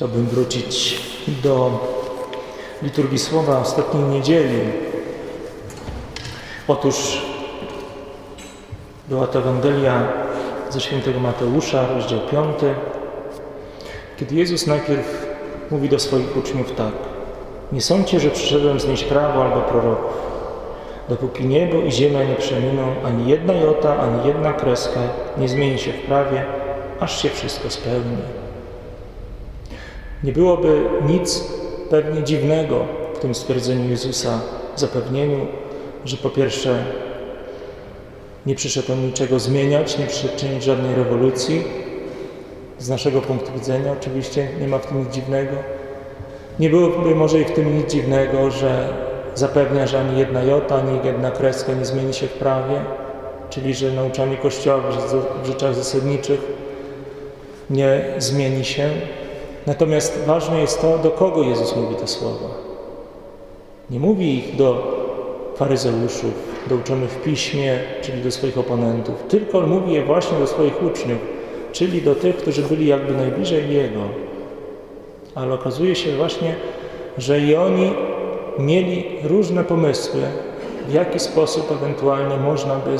Chciałbym wrócić do liturgii słowa ostatniej niedzieli. Otóż była to Ewangelia ze świętego Mateusza, rozdział 5, kiedy Jezus najpierw mówi do swoich uczniów tak. Nie sądźcie, że przyszedłem znieść prawo albo proroków. Dopóki niebo i ziemia nie przeminą, ani jedna jota, ani jedna kreska nie zmieni się w prawie, aż się wszystko spełni. Nie byłoby nic pewnie dziwnego w tym stwierdzeniu Jezusa, zapewnieniu, że po pierwsze nie przyszedł on niczego zmieniać, nie przyszedł czynić żadnej rewolucji. Z naszego punktu widzenia oczywiście nie ma w tym nic dziwnego. Nie byłoby może i w tym nic dziwnego, że zapewnia, że ani jedna jota, ani jedna kreska nie zmieni się w prawie, czyli że nauczanie Kościoła w rzeczach zasadniczych nie zmieni się. Natomiast ważne jest to, do kogo Jezus mówi te słowa. Nie mówi ich do faryzeuszów, do uczonych w piśmie, czyli do swoich oponentów, tylko mówi je właśnie do swoich uczniów, czyli do tych, którzy byli jakby najbliżej Jego. Ale okazuje się właśnie, że i oni mieli różne pomysły, w jaki sposób ewentualnie można by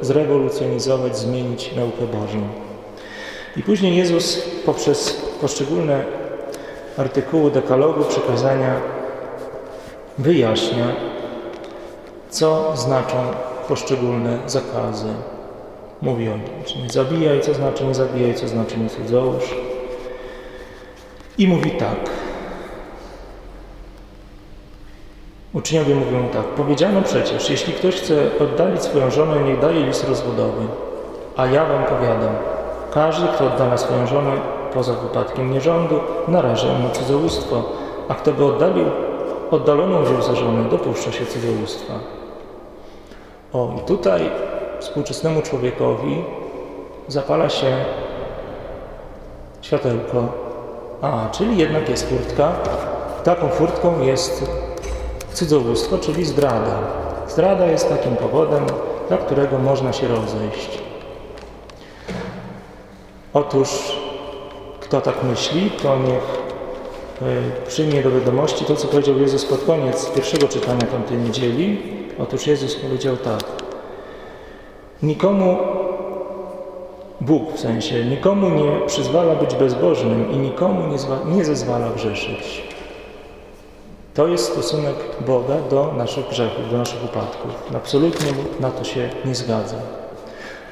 zrewolucjonizować, zmienić naukę Bożą. I później Jezus poprzez poszczególne artykuły dekalogu, przekazania wyjaśnia, co znaczą poszczególne zakazy. Mówi o tym, nie zabijaj, co znaczy nie zabijaj, co znaczy nie cudzołóż. I mówi tak. Uczniowie mówią tak. Powiedziano przecież, jeśli ktoś chce oddalić swoją żonę, niech daje list rozwodowy. A ja wam powiadam, każdy, kto oddala swoją żonę poza wypadkiem nierządu, naraża ją na cudzołóstwo, a kto by oddalił oddaloną wziął za żonę, dopuszcza się cudzołóstwa. O, i tutaj współczesnemu człowiekowi zapala się światełko. A, czyli jednak jest furtka. Taką furtką jest cudzołóstwo, czyli zdrada. Zdrada jest takim powodem, dla którego można się rozejść. Otóż, kto tak myśli, to niech E, przyjmie do wiadomości to, co powiedział Jezus pod koniec pierwszego czytania tamtej niedzieli. Otóż Jezus powiedział tak. Nikomu, Bóg w sensie, nikomu nie przyzwala być bezbożnym i nikomu nie, zwa, nie zezwala grzeszyć. To jest stosunek Boga do naszych grzechów, do naszych upadków. Absolutnie na to się nie zgadza.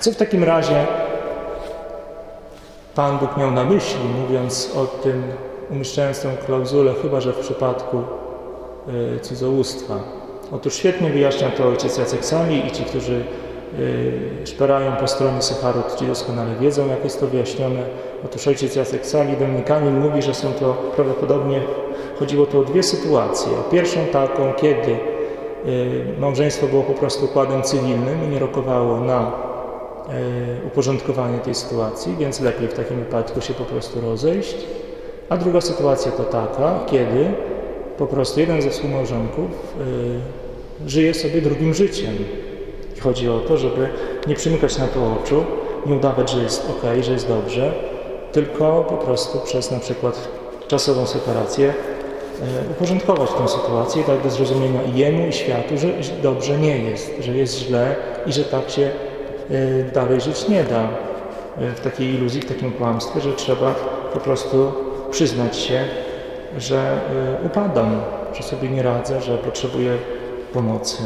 Co w takim razie Pan Bóg miał na myśli, mówiąc o tym, umieszczając tę klauzulę, chyba że w przypadku y, cudzołóstwa. Otóż świetnie wyjaśnia to ojciec Jacek Sami i ci, którzy y, szperają po stronie Sycharut, ci doskonale wiedzą, jak jest to wyjaśnione. Otóż ojciec Jacek Sali, Dominikanin, mówi, że są to prawdopodobnie, chodziło to o dwie sytuacje. O pierwszą taką, kiedy y, małżeństwo było po prostu układem cywilnym i nie rokowało na uporządkowanie tej sytuacji, więc lepiej w takim wypadku się po prostu rozejść. A druga sytuacja to taka, kiedy po prostu jeden ze współmałżonków y, żyje sobie drugim życiem. I chodzi o to, żeby nie przymykać na to oczu, nie udawać, że jest ok, że jest dobrze, tylko po prostu przez na przykład czasową separację y, uporządkować tę sytuację tak do zrozumienia i jemu, i światu, że dobrze nie jest, że jest źle i że tak się dalej żyć nie da. Y, w takiej iluzji, w takim kłamstwie, że trzeba po prostu przyznać się, że y, upadam, że sobie nie radzę, że potrzebuję pomocy.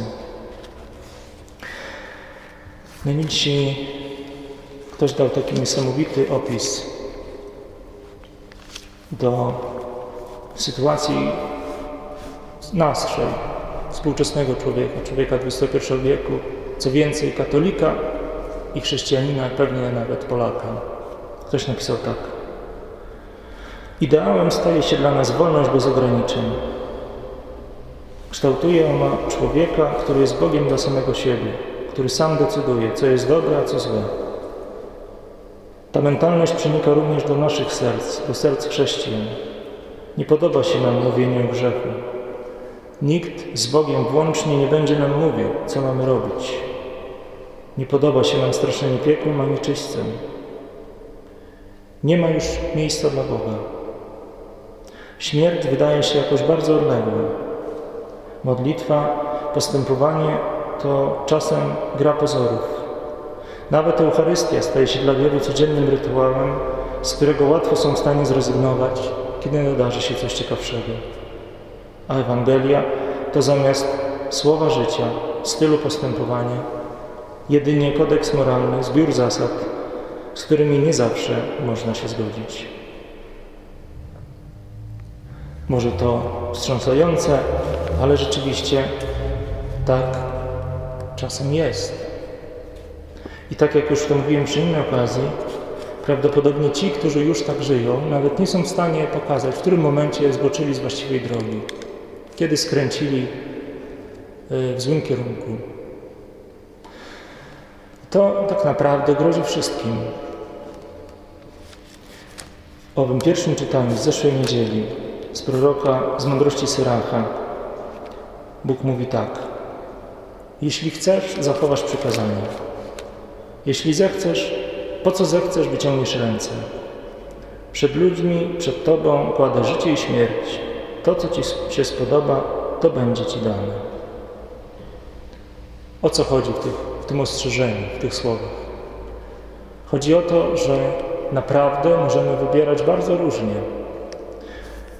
No i dzisiaj ktoś dał taki niesamowity opis do sytuacji naszej, współczesnego człowieka, człowieka XXI wieku, co więcej katolika i chrześcijanina, pewnie nawet Polaka. Ktoś napisał tak. Ideałem staje się dla nas wolność bez ograniczeń. Kształtuje ona człowieka, który jest Bogiem dla samego siebie, który sam decyduje, co jest dobre, a co złe. Ta mentalność przenika również do naszych serc, do serc chrześcijan. Nie podoba się nam mówienie o grzechu. Nikt z Bogiem włącznie nie będzie nam mówił, co mamy robić. Nie podoba się nam straszenie piekłem ani czyśćcem. Nie ma już miejsca dla Boga. Śmierć wydaje się jakoś bardzo odległa. Modlitwa, postępowanie to czasem gra pozorów. Nawet Eucharystia staje się dla wielu codziennym rytuałem, z którego łatwo są w stanie zrezygnować, kiedy nadarzy się coś ciekawszego. A Ewangelia to zamiast słowa życia, stylu postępowania, jedynie kodeks moralny, zbiór zasad, z którymi nie zawsze można się zgodzić. Może to wstrząsające, ale rzeczywiście tak czasem jest. I tak jak już to mówiłem przy innej okazji, prawdopodobnie ci, którzy już tak żyją, nawet nie są w stanie pokazać, w którym momencie zboczyli z właściwej drogi, kiedy skręcili y, w złym kierunku. To tak naprawdę grozi wszystkim. W owym pierwszym czytaniu z zeszłej niedzieli z proroka z mądrości Syracha Bóg mówi tak. Jeśli chcesz, zachowasz przykazania. Jeśli zechcesz, po co zechcesz, wyciągniesz ręce. Przed ludźmi, przed Tobą kładę życie i śmierć. To, co Ci się spodoba, to będzie Ci dane. O co chodzi w, tych, w tym ostrzeżeniu, w tych słowach? Chodzi o to, że naprawdę możemy wybierać bardzo różnie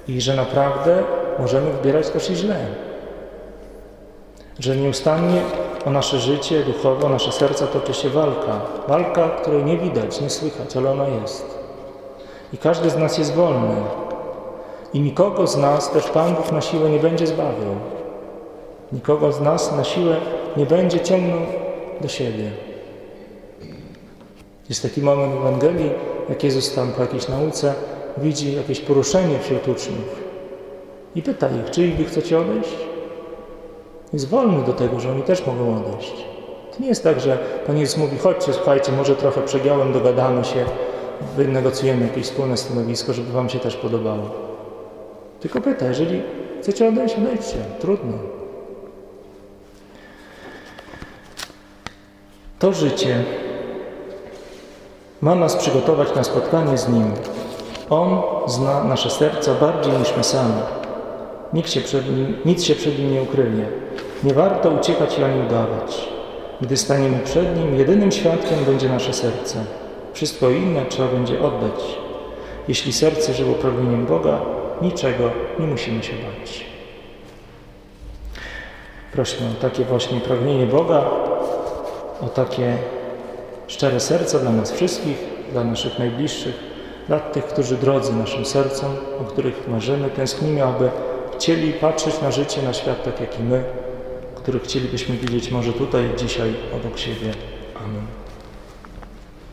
i że naprawdę możemy wybierać też i źle. Że nieustannie o nasze życie duchowe, o nasze serca toczy się walka. Walka, której nie widać, nie słychać, ale ona jest. I każdy z nas jest wolny. I nikogo z nas też Pan Bóg na siłę nie będzie zbawiał. Nikogo z nas na siłę nie będzie ciągnął do siebie. Jest taki moment w Ewangelii, jak Jezus tam po jakiejś nauce widzi jakieś poruszenie wśród uczniów i pyta ich, czy wy chcecie odejść? Jest wolny do tego, że oni też mogą odejść. To nie jest tak, że Pan Jezus mówi, chodźcie, słuchajcie, może trochę przegiałem, dogadamy się, wynegocjujemy jakieś wspólne stanowisko, żeby Wam się też podobało. Tylko pyta, jeżeli chcecie odejść, odejdźcie. Trudno. To życie ma nas przygotować na spotkanie z Nim. On zna nasze serca bardziej niż my sami. Nikt się przed nim, nic się przed Nim nie ukryje. Nie warto uciekać i ani udawać. Gdy staniemy przed Nim, jedynym świadkiem będzie nasze serce. Wszystko inne trzeba będzie oddać. Jeśli serce żyło pragnieniem Boga, niczego nie musimy się bać. Prośmy o takie właśnie pragnienie Boga, o takie szczere serce dla nas wszystkich, dla naszych najbliższych, dla tych, którzy drodzy naszym sercom, o których marzymy, tęsknimy, aby chcieli patrzeć na życie, na świat tak jak i my, których chcielibyśmy widzieć może tutaj, dzisiaj, obok siebie. Amen.